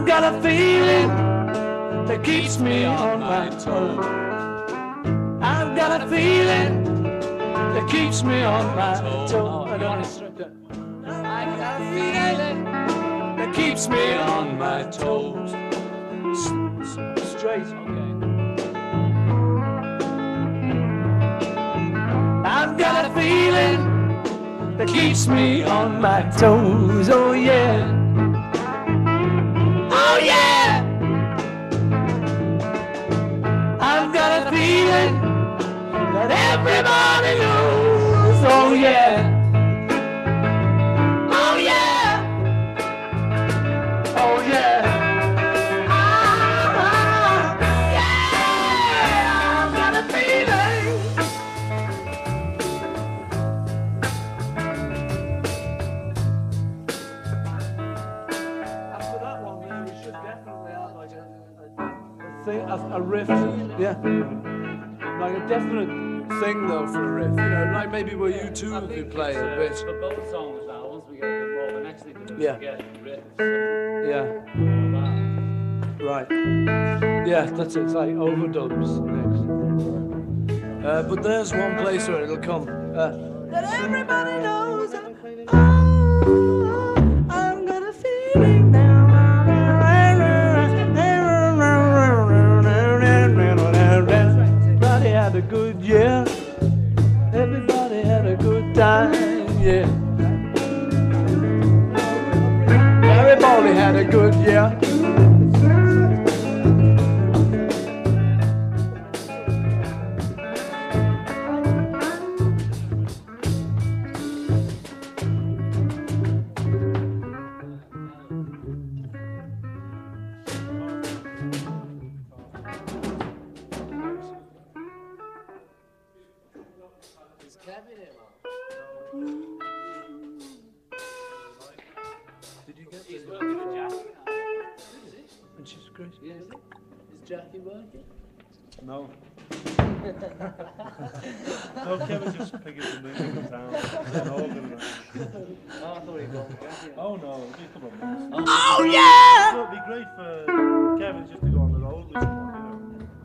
I've got a feeling that keeps me on my toes. I've got a feeling that keeps me on my toes. I don't I've got a feeling that keeps me on my toes. Straight. I've got a feeling that keeps me on my toes. Oh yeah. Feeling that everybody knows. Oh yeah. Oh yeah. Oh yeah. Ah, a riff, yeah, like a definite thing though for a riff. You know, like maybe where you two could play a bit. For both songs now, once we get a bit more, the next thing to do is Yeah. to get riffs. Yeah, and right. Yeah, that's it. It's like overdubs next. Uh, but there's one place where it'll come. Uh, that everybody knows. Good year. Everybody had a good time. Yeah. Everybody had a good year. And she's great. Yeah, is Jackie working? No. Oh, no, Kevin just picking the music down. and organ and that. Oh, I thought he was with Oh no, it'll be a couple of minutes. Oh, oh yeah! So it'd be great for Kevin just